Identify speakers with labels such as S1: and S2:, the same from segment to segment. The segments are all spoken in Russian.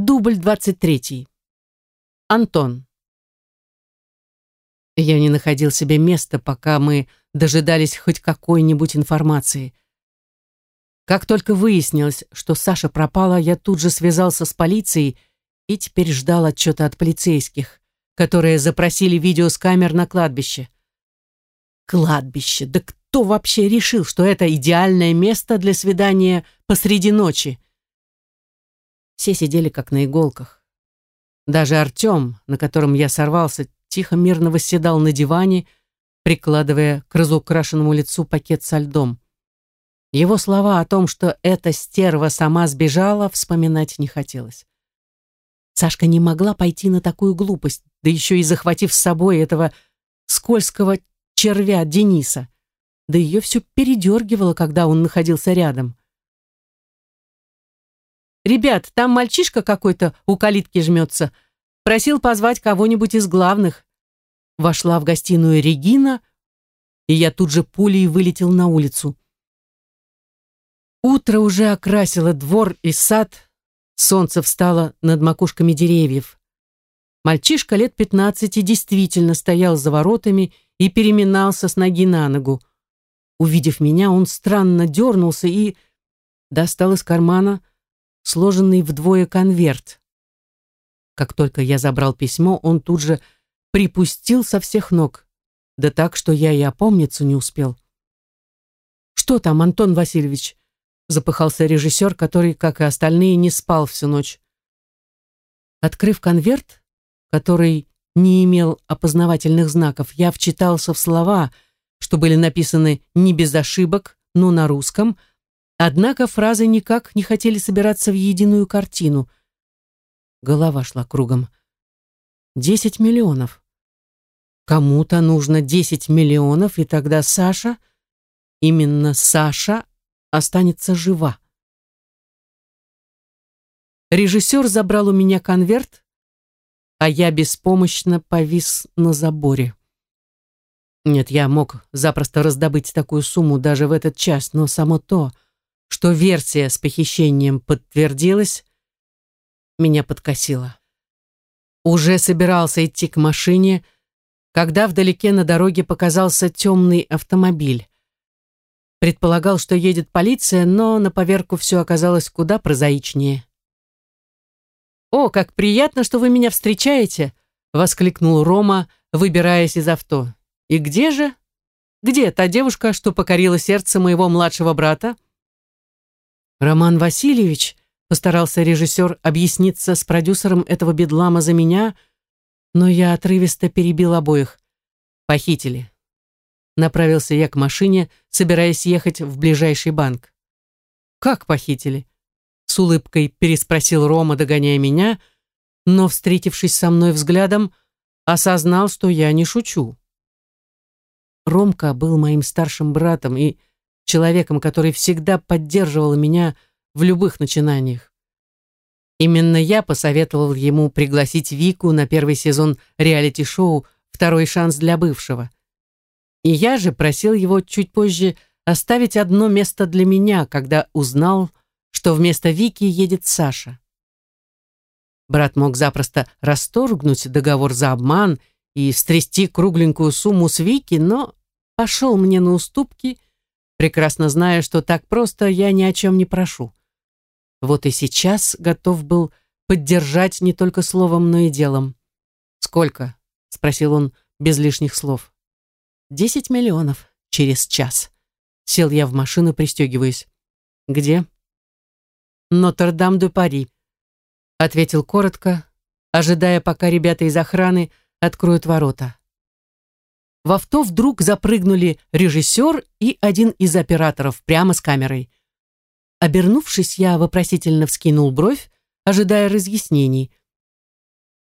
S1: Дубль 23. Антон. Я не находил себе места, пока мы дожидались хоть какой-нибудь информации. Как только выяснилось, что Саша пропала, я тут же связался с полицией и теперь ждал отчета от полицейских, которые запросили видео с камер на кладбище. Кладбище! Да кто вообще решил, что это идеальное место для свидания посреди ночи? Все сидели как на иголках. Даже Артем, на котором я сорвался, тихо мирно восседал на диване, прикладывая к разукрашенному лицу пакет со льдом. Его слова о том, что эта стерва сама сбежала, вспоминать не хотелось. Сашка не могла пойти на такую глупость, да еще и захватив с собой этого скользкого червя Дениса. Да ее все передергивало, когда он находился рядом. «Ребят, там мальчишка какой-то у калитки жмется. Просил позвать кого-нибудь из главных». Вошла в гостиную Регина, и я тут же пулей вылетел на улицу. Утро уже окрасило двор и сад, солнце встало над макушками деревьев. Мальчишка лет пятнадцати действительно стоял за воротами и переминался с ноги на ногу. Увидев меня, он странно дернулся и достал из кармана сложенный вдвое конверт. Как только я забрал письмо, он тут же припустил со всех ног, да так, что я и опомниться не успел. «Что там, Антон Васильевич?» запыхался режиссер, который, как и остальные, не спал всю ночь. Открыв конверт, который не имел опознавательных знаков, я вчитался в слова, что были написаны не без ошибок, но на русском, Однако фразы никак не хотели собираться в единую картину. Голова шла кругом. Десять миллионов. Кому-то нужно десять миллионов, и тогда Саша, именно Саша, останется жива. Режиссер забрал у меня конверт, а я беспомощно повис на заборе. Нет, я мог запросто раздобыть такую сумму даже в этот час, но само то что версия с похищением подтвердилась, меня подкосило. Уже собирался идти к машине, когда вдалеке на дороге показался темный автомобиль. Предполагал, что едет полиция, но на поверку все оказалось куда прозаичнее. «О, как приятно, что вы меня встречаете!» — воскликнул Рома, выбираясь из авто. «И где же? Где та девушка, что покорила сердце моего младшего брата?» «Роман Васильевич», — постарался режиссер объясниться с продюсером этого бедлама за меня, но я отрывисто перебил обоих. «Похитили». Направился я к машине, собираясь ехать в ближайший банк. «Как похитили?» С улыбкой переспросил Рома, догоняя меня, но, встретившись со мной взглядом, осознал, что я не шучу. Ромка был моим старшим братом и человеком, который всегда поддерживал меня в любых начинаниях. Именно я посоветовал ему пригласить Вику на первый сезон реалити-шоу «Второй шанс для бывшего». И я же просил его чуть позже оставить одно место для меня, когда узнал, что вместо Вики едет Саша. Брат мог запросто расторгнуть договор за обман и стрясти кругленькую сумму с Вики, но пошел мне на уступки прекрасно зная, что так просто я ни о чем не прошу. Вот и сейчас готов был поддержать не только словом, но и делом. «Сколько?» — спросил он без лишних слов. «Десять миллионов через час». Сел я в машину, пристегиваясь. «Где?» «Нотр-Дам-де-Пари», — ответил коротко, ожидая, пока ребята из охраны откроют ворота. В авто вдруг запрыгнули режиссер и один из операторов прямо с камерой. Обернувшись, я вопросительно вскинул бровь, ожидая разъяснений.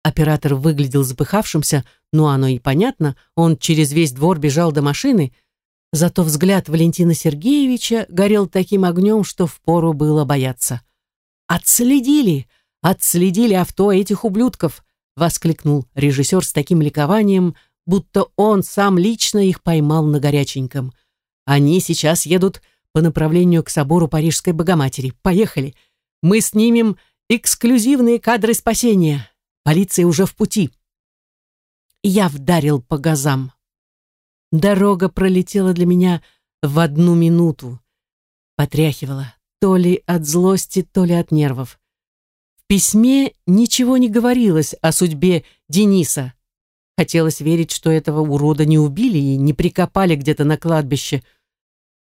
S1: Оператор выглядел запыхавшимся, но оно и понятно, он через весь двор бежал до машины, зато взгляд Валентина Сергеевича горел таким огнем, что впору было бояться. «Отследили! Отследили авто этих ублюдков!» — воскликнул режиссер с таким ликованием, будто он сам лично их поймал на горяченьком. Они сейчас едут по направлению к собору Парижской Богоматери. Поехали. Мы снимем Эксклюзивные кадры спасения. Полиция уже в пути. Я вдарил по газам. Дорога пролетела для меня в одну минуту. Потряхивала, то ли от злости, то ли от нервов. В письме ничего не говорилось о судьбе Дениса. Хотелось верить, что этого урода не убили и не прикопали где-то на кладбище.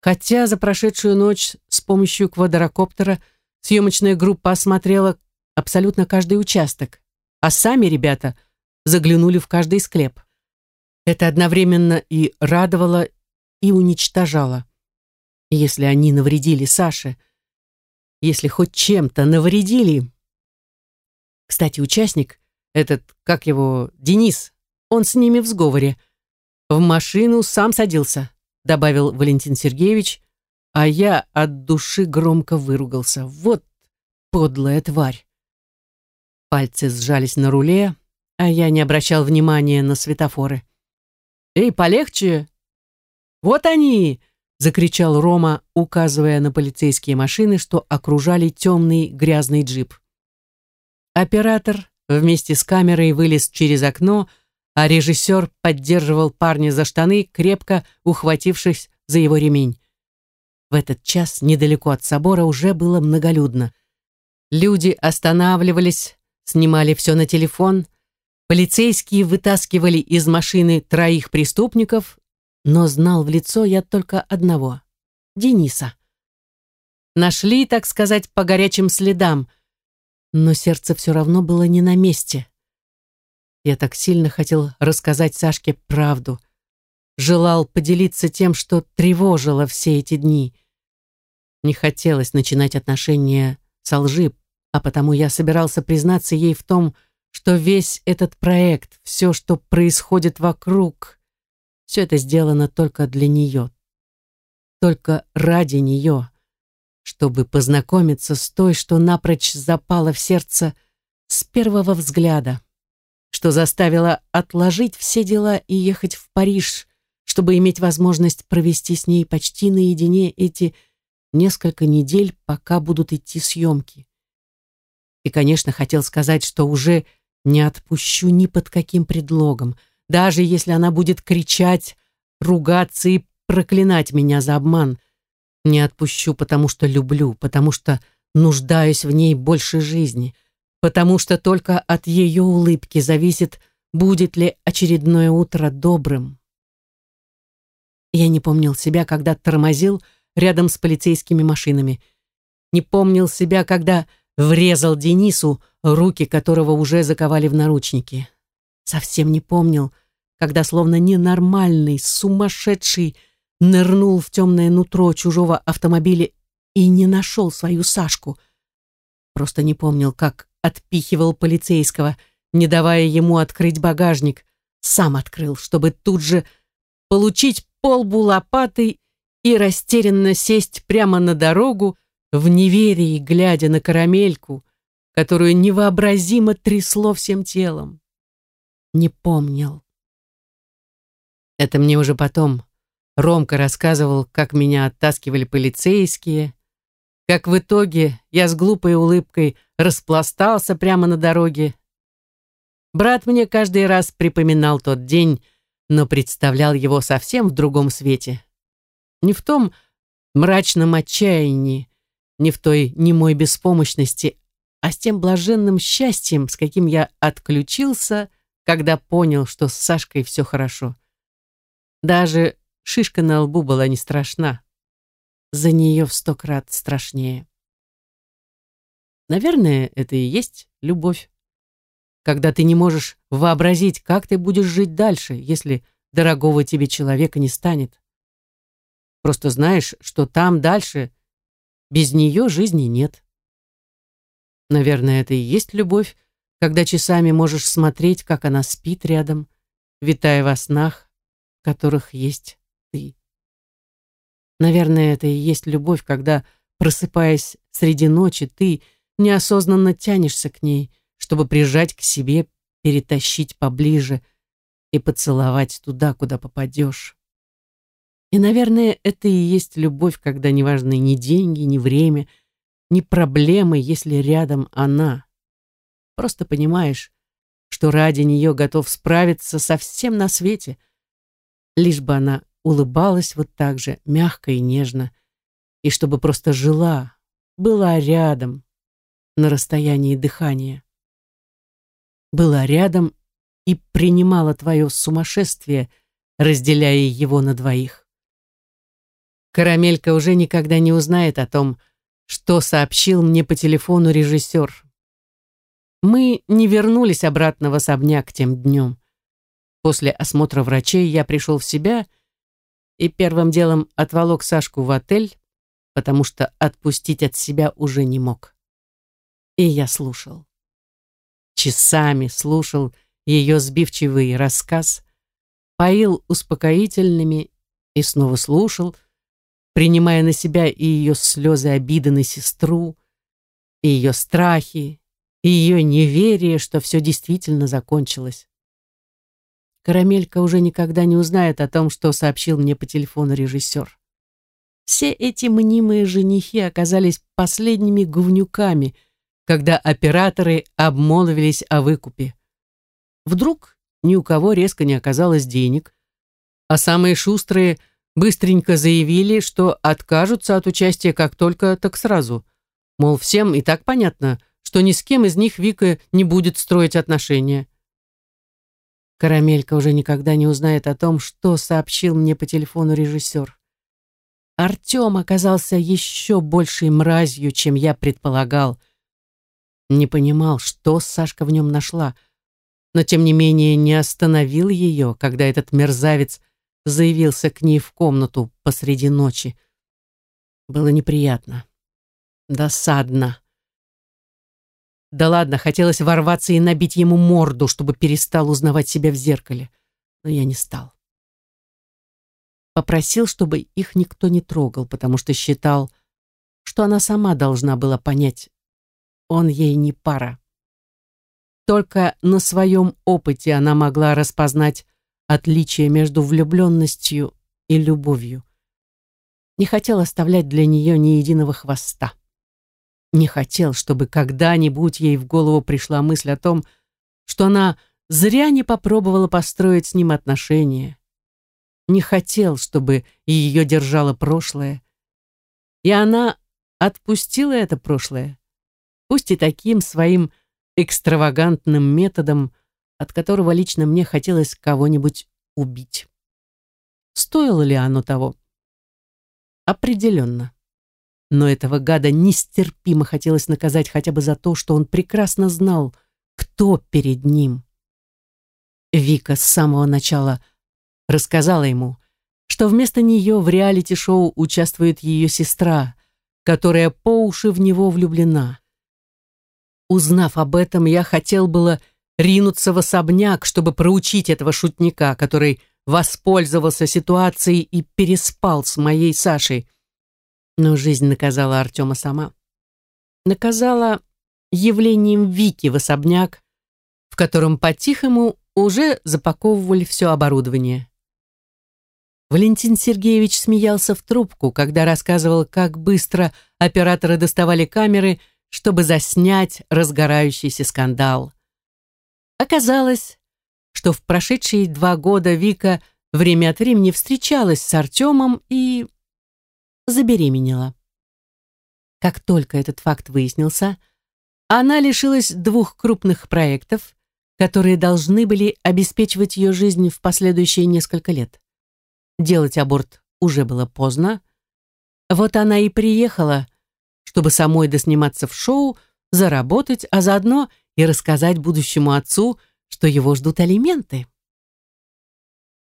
S1: Хотя за прошедшую ночь с помощью квадрокоптера съемочная группа осмотрела абсолютно каждый участок, а сами ребята заглянули в каждый склеп. Это одновременно и радовало, и уничтожало. Если они навредили Саше, если хоть чем-то навредили... Кстати, участник, этот, как его, Денис, он с ними в сговоре. В машину сам садился, добавил Валентин Сергеевич, а я от души громко выругался. Вот подлая тварь. Пальцы сжались на руле, а я не обращал внимания на светофоры. «Эй, полегче!» «Вот они!» — закричал Рома, указывая на полицейские машины, что окружали темный грязный джип. Оператор вместе с камерой вылез через окно, а режиссер поддерживал парня за штаны, крепко ухватившись за его ремень. В этот час недалеко от собора уже было многолюдно. Люди останавливались, снимали все на телефон. Полицейские вытаскивали из машины троих преступников, но знал в лицо я только одного — Дениса. Нашли, так сказать, по горячим следам, но сердце все равно было не на месте. Я так сильно хотел рассказать Сашке правду. Желал поделиться тем, что тревожило все эти дни. Не хотелось начинать отношения со лжи, а потому я собирался признаться ей в том, что весь этот проект, все, что происходит вокруг, все это сделано только для нее, только ради нее, чтобы познакомиться с той, что напрочь запала в сердце с первого взгляда, что заставила отложить все дела и ехать в Париж, чтобы иметь возможность провести с ней почти наедине эти несколько недель, пока будут идти съемки. И, конечно, хотел сказать, что уже не отпущу ни под каким предлогом, даже если она будет кричать, ругаться и проклинать меня за обман. Не отпущу, потому что люблю, потому что нуждаюсь в ней больше жизни, потому что только от ее улыбки зависит, будет ли очередное утро добрым. Я не помнил себя, когда тормозил рядом с полицейскими машинами. Не помнил себя, когда врезал Денису, руки которого уже заковали в наручники. Совсем не помнил, когда словно ненормальный, сумасшедший нырнул в темное нутро чужого автомобиля и не нашел свою Сашку. Просто не помнил, как отпихивал полицейского, не давая ему открыть багажник. Сам открыл, чтобы тут же получить полбу лопатой и растерянно сесть прямо на дорогу, в неверии, глядя на карамельку, которую невообразимо трясло всем телом. Не помнил. Это мне уже потом Ромка рассказывал, как меня оттаскивали полицейские, как в итоге я с глупой улыбкой распластался прямо на дороге. Брат мне каждый раз припоминал тот день, но представлял его совсем в другом свете. Не в том мрачном отчаянии, не в той немой беспомощности, а с тем блаженным счастьем, с каким я отключился, когда понял, что с Сашкой все хорошо. Даже шишка на лбу была не страшна. За нее в сто крат страшнее. Наверное, это и есть любовь. Когда ты не можешь вообразить, как ты будешь жить дальше, если дорогого тебе человека не станет. Просто знаешь, что там дальше без нее жизни нет. Наверное, это и есть любовь, когда часами можешь смотреть, как она спит рядом, витая во снах, в которых есть ты. Наверное, это и есть любовь, когда, просыпаясь среди ночи, ты неосознанно тянешься к ней, чтобы прижать к себе, перетащить поближе и поцеловать туда, куда попадешь. И, наверное, это и есть любовь, когда не важны ни деньги, ни время, не проблемой, если рядом она. Просто понимаешь, что ради нее готов справиться со всем на свете, лишь бы она улыбалась вот так же, мягко и нежно, и чтобы просто жила, была рядом, на расстоянии дыхания. Была рядом и принимала твое сумасшествие, разделяя его на двоих. Карамелька уже никогда не узнает о том, что сообщил мне по телефону режиссер. Мы не вернулись обратно в особняк тем днем. После осмотра врачей я пришел в себя и первым делом отволок Сашку в отель, потому что отпустить от себя уже не мог. И я слушал. Часами слушал ее сбивчивый рассказ, поил успокоительными и снова слушал, принимая на себя и ее слезы обиды на сестру, и ее страхи, и ее неверие, что все действительно закончилось. Карамелька уже никогда не узнает о том, что сообщил мне по телефону режиссер. Все эти мнимые женихи оказались последними говнюками, когда операторы обмолвились о выкупе. Вдруг ни у кого резко не оказалось денег, а самые шустрые быстренько заявили, что откажутся от участия как только, так сразу. Мол, всем и так понятно, что ни с кем из них Вика не будет строить отношения. Карамелька уже никогда не узнает о том, что сообщил мне по телефону режиссер. Артем оказался еще большей мразью, чем я предполагал. Не понимал, что Сашка в нем нашла, но тем не менее не остановил ее, когда этот мерзавец заявился к ней в комнату посреди ночи. Было неприятно, досадно. Да ладно, хотелось ворваться и набить ему морду, чтобы перестал узнавать себя в зеркале. Но я не стал. Попросил, чтобы их никто не трогал, потому что считал, что она сама должна была понять, он ей не пара. Только на своем опыте она могла распознать отличие между влюбленностью и любовью. Не хотел оставлять для нее ни единого хвоста. Не хотел, чтобы когда-нибудь ей в голову пришла мысль о том, что она зря не попробовала построить с ним отношения. Не хотел, чтобы ее держало прошлое. И она отпустила это прошлое, пусть и таким своим экстравагантным методом, от которого лично мне хотелось кого-нибудь убить. Стоило ли оно того? Определенно. Но этого гада нестерпимо хотелось наказать хотя бы за то, что он прекрасно знал, кто перед ним. Вика с самого начала рассказала ему, что вместо нее в реалити-шоу участвует ее сестра, которая по уши в него влюблена. Узнав об этом, я хотел было ринуться в особняк, чтобы проучить этого шутника, который воспользовался ситуацией и переспал с моей Сашей. Но жизнь наказала Артема сама. Наказала явлением Вики в особняк, в котором по-тихому уже запаковывали все оборудование. Валентин Сергеевич смеялся в трубку, когда рассказывал, как быстро операторы доставали камеры, чтобы заснять разгорающийся скандал. Оказалось, что в прошедшие два года Вика время от времени встречалась с Артемом и забеременела. Как только этот факт выяснился, она лишилась двух крупных проектов, которые должны были обеспечивать ее жизнь в последующие несколько лет. Делать аборт уже было поздно. Вот она и приехала, чтобы самой досниматься в шоу, заработать, а заодно и рассказать будущему отцу, что его ждут алименты.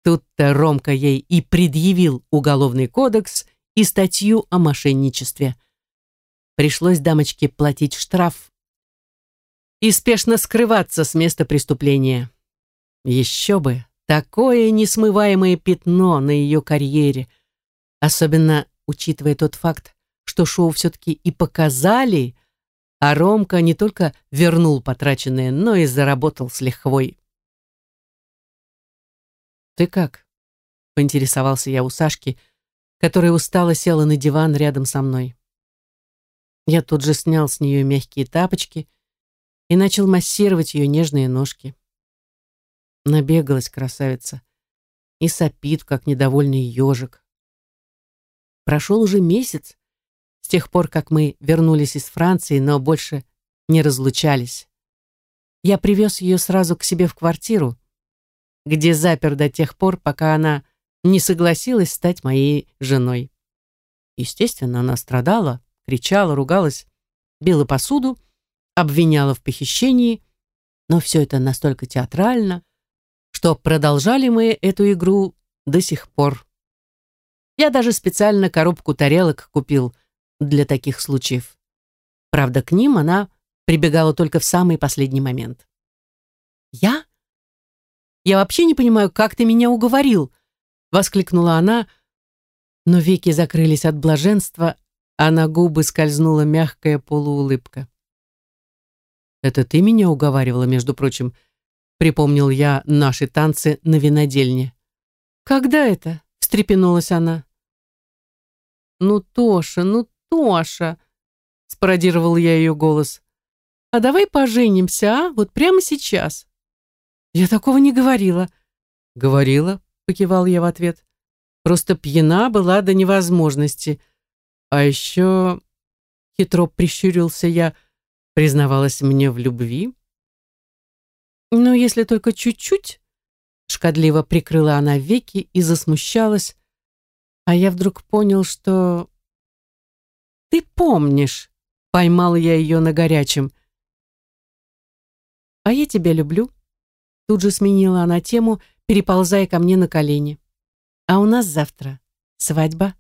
S1: Тут-то Ромка ей и предъявил уголовный кодекс и статью о мошенничестве. Пришлось дамочке платить штраф и спешно скрываться с места преступления. Еще бы, такое несмываемое пятно на ее карьере, особенно учитывая тот факт, что шоу все-таки и показали, а Ромка не только вернул потраченное, но и заработал с лихвой. «Ты как?» — поинтересовался я у Сашки, которая устало села на диван рядом со мной. Я тут же снял с нее мягкие тапочки и начал массировать ее нежные ножки. Набегалась красавица и сопит, как недовольный ежик. Прошел уже месяц с тех пор, как мы вернулись из Франции, но больше не разлучались. Я привез ее сразу к себе в квартиру, где запер до тех пор, пока она не согласилась стать моей женой. Естественно, она страдала, кричала, ругалась, била посуду, обвиняла в похищении, но все это настолько театрально, что продолжали мы эту игру до сих пор. Я даже специально коробку тарелок купил для таких случаев. Правда, к ним она прибегала только в самый последний момент. «Я? Я вообще не понимаю, как ты меня уговорил!» — воскликнула она, но веки закрылись от блаженства, а на губы скользнула мягкая полуулыбка. «Это ты меня уговаривала, между прочим?» Припомнил я наши танцы на винодельне. «Когда это?» — встрепенулась она. «Ну, Тоша, ну, Тоша!» — спародировал я ее голос. «А давай поженимся, а? Вот прямо сейчас!» «Я такого не говорила». «Говорила», — покивал я в ответ. «Просто пьяна была до невозможности. А еще...» Хитро прищурился я, признавалась мне в любви. «Ну, если только чуть-чуть...» Шкодливо прикрыла она веки и засмущалась, а я вдруг понял, что... «Ты помнишь!» — поймал я ее на горячем. «А я тебя люблю», — тут же сменила она тему, переползая ко мне на колени. «А у нас завтра свадьба».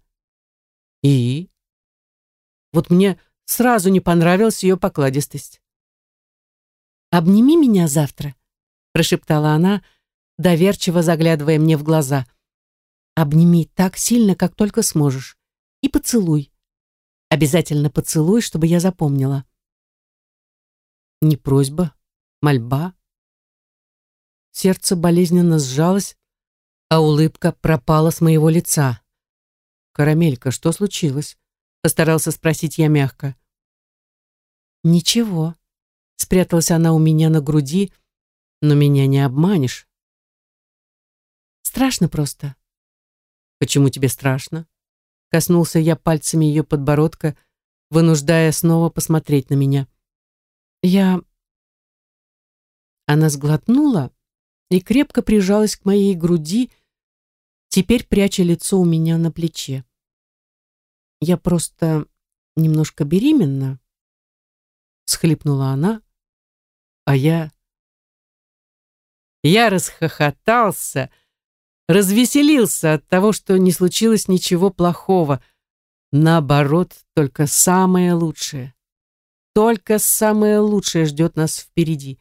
S1: «И?» Вот мне сразу не понравилась ее покладистость. «Обними меня завтра», — прошептала она, доверчиво заглядывая мне в глаза. «Обними так сильно, как только сможешь, и поцелуй. Обязательно поцелуй, чтобы я запомнила». Не просьба, мольба. Сердце болезненно сжалось, а улыбка пропала с моего лица. «Карамелька, что случилось?» — постарался спросить я мягко. «Ничего», Спряталась она у меня на груди, но меня не обманешь. Страшно просто. Почему тебе страшно? Коснулся я пальцами ее подбородка, вынуждая снова посмотреть на меня. Я... Она сглотнула и крепко прижалась к моей груди, теперь пряча лицо у меня на плече. Я просто немножко беременна, всхлипнула она, а я... Я расхохотался, развеселился от того, что не случилось ничего плохого. Наоборот, только самое лучшее. Только самое лучшее ждет нас впереди.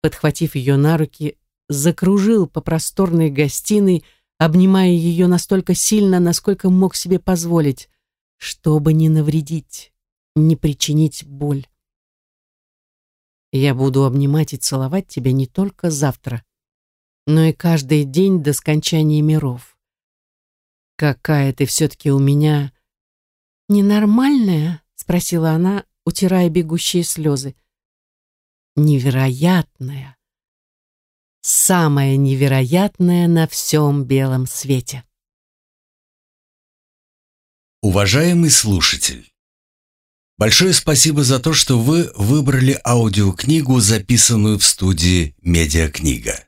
S1: Подхватив ее на руки, закружил по просторной гостиной, обнимая ее настолько сильно, насколько мог себе позволить, чтобы не навредить, не причинить боль. Я буду обнимать и целовать тебя не только завтра, но и каждый день до скончания миров. Какая ты все-таки у меня... Ненормальная? Спросила она, утирая бегущие слезы. Невероятная. Самая невероятная на всем белом свете.
S2: Уважаемый слушатель! Большое спасибо за то, что вы выбрали аудиокнигу, записанную в студии «Медиакнига».